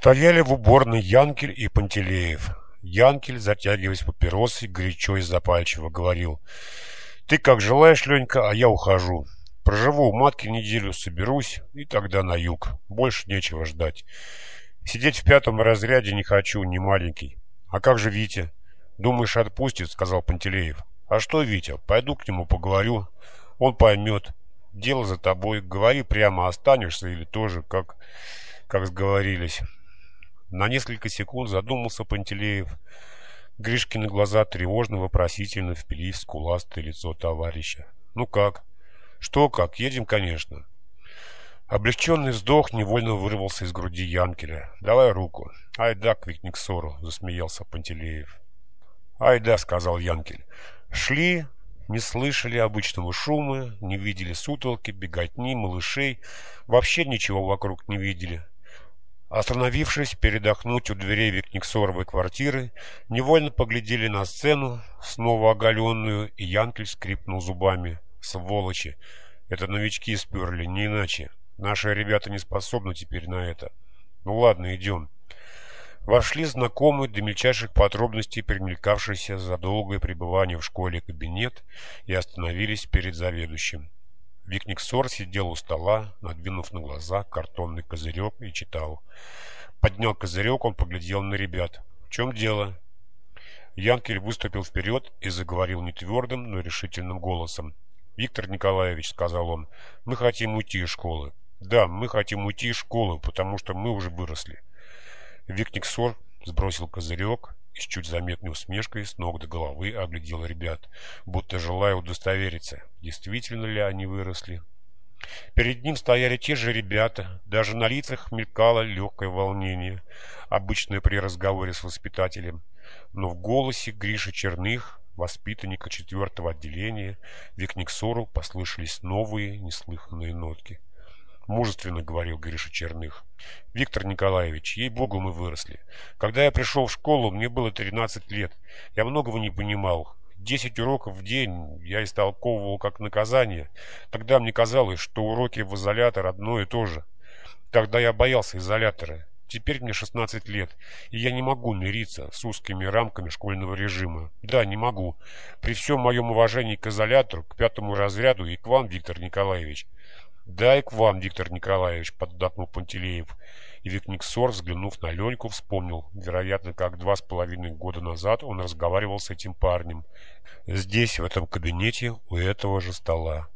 Стояли в уборной Янкель и Пантелеев. Янкель, затягиваясь папиросой, горячо и запальчиво говорил. «Ты как желаешь, Ленька, а я ухожу. Проживу у матки неделю, соберусь, и тогда на юг. Больше нечего ждать. Сидеть в пятом разряде не хочу, не маленький. А как же Витя?» «Думаешь, отпустит?» — сказал Пантелеев. «А что, Витя, пойду к нему поговорю. Он поймет. Дело за тобой. Говори прямо, останешься или тоже, как, как сговорились». На несколько секунд задумался Пантелеев. Гришкины глаза тревожно-вопросительно впились в скуластое лицо товарища. «Ну как?» «Что как? Едем, конечно». Облегченный вздох невольно вырвался из груди Янкеля. «Давай руку». «Ай да, к Викниксору», — засмеялся Пантелеев. «Ай да», — сказал Янкель. «Шли, не слышали обычного шума, не видели сутолки, беготни, малышей, вообще ничего вокруг не видели. Остановившись передохнуть у дверей Викниксоровой квартиры, невольно поглядели на сцену, снова оголенную, и Янкель скрипнул зубами. Сволочи! Это новички сперли, не иначе. Наши ребята не способны теперь на это. Ну ладно, идем. Вошли знакомый до мельчайших подробностей примелькавшийся за долгое пребывание в школе кабинет и остановились перед заведующим. Викниксор сидел у стола, надвинув на глаза картонный козырек и читал. Поднял козырек, он поглядел на ребят. «В чем дело?» Янкель выступил вперед и заговорил не твердым, но решительным голосом. «Виктор Николаевич», — сказал он, — «мы хотим уйти из школы». «Да, мы хотим уйти из школы, потому что мы уже выросли». Викниксор сбросил козырек с чуть заметной усмешкой с ног до головы оглядел ребят, будто желая удостовериться, действительно ли они выросли. Перед ним стояли те же ребята, даже на лицах мелькало легкое волнение, обычное при разговоре с воспитателем, но в голосе Гриши Черных, воспитанника четвертого отделения, Викниксору послышались новые неслыханные нотки. Мужественно говорил Гриша Черных. Виктор Николаевич, ей-богу, мы выросли. Когда я пришел в школу, мне было 13 лет. Я многого не понимал. Десять уроков в день я истолковывал как наказание. Тогда мне казалось, что уроки в изолятор одно и то же. Тогда я боялся изолятора. Теперь мне 16 лет, и я не могу мириться с узкими рамками школьного режима. Да, не могу. При всем моем уважении к изолятору, к пятому разряду и к вам, Виктор Николаевич. «Дай к вам, Виктор Николаевич», — поддакнул Пантелеев. И Викниксор, взглянув на Леньку, вспомнил, вероятно, как два с половиной года назад он разговаривал с этим парнем. Здесь, в этом кабинете, у этого же стола.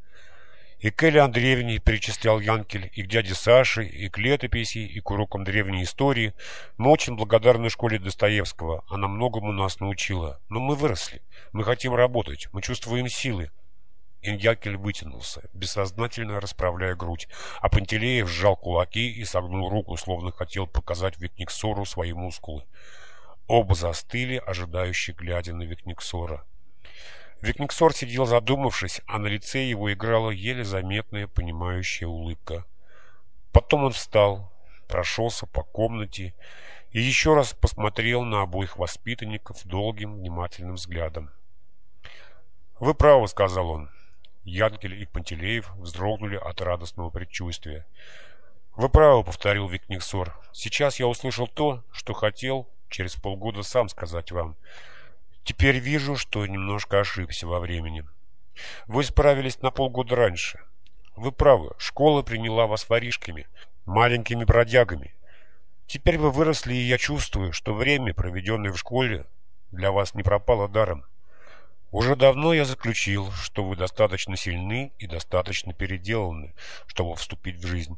И к Элле Андреевне перечислял Янкель, и к дяде Саше, и к летописи, и к урокам древней истории. Мы очень благодарны школе Достоевского, она многому нас научила. Но мы выросли, мы хотим работать, мы чувствуем силы. Иньякель вытянулся, бессознательно расправляя грудь, а Пантелеев сжал кулаки и согнул руку, словно хотел показать Викниксору свои мускулы. Оба застыли, ожидающие, глядя на Викниксора. Викниксор сидел задумавшись, а на лице его играла еле заметная понимающая улыбка. Потом он встал, прошелся по комнате и еще раз посмотрел на обоих воспитанников долгим внимательным взглядом. «Вы правы», — сказал он. Янкель и Пантелеев вздрогнули от радостного предчувствия. «Вы правы», — повторил Викниксор. «Сейчас я услышал то, что хотел через полгода сам сказать вам. Теперь вижу, что немножко ошибся во времени. Вы справились на полгода раньше. Вы правы, школа приняла вас воришками, маленькими бродягами. Теперь вы выросли, и я чувствую, что время, проведенное в школе, для вас не пропало даром. Уже давно я заключил, что вы достаточно сильны и достаточно переделаны, чтобы вступить в жизнь.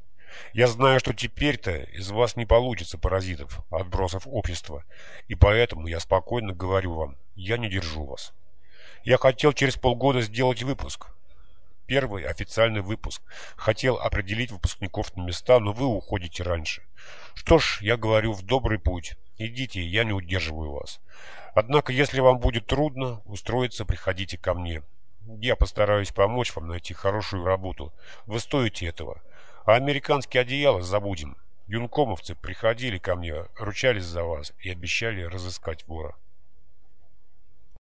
Я знаю, что теперь-то из вас не получится паразитов, отбросов общества, и поэтому я спокойно говорю вам, я не держу вас. Я хотел через полгода сделать выпуск. Первый официальный выпуск. Хотел определить выпускников на места, но вы уходите раньше. Что ж, я говорю в добрый путь. Идите, я не удерживаю вас. Однако, если вам будет трудно устроиться, приходите ко мне. Я постараюсь помочь вам найти хорошую работу. Вы стоите этого. А американские одеяла забудем. Юнкомовцы приходили ко мне, ручались за вас и обещали разыскать вора.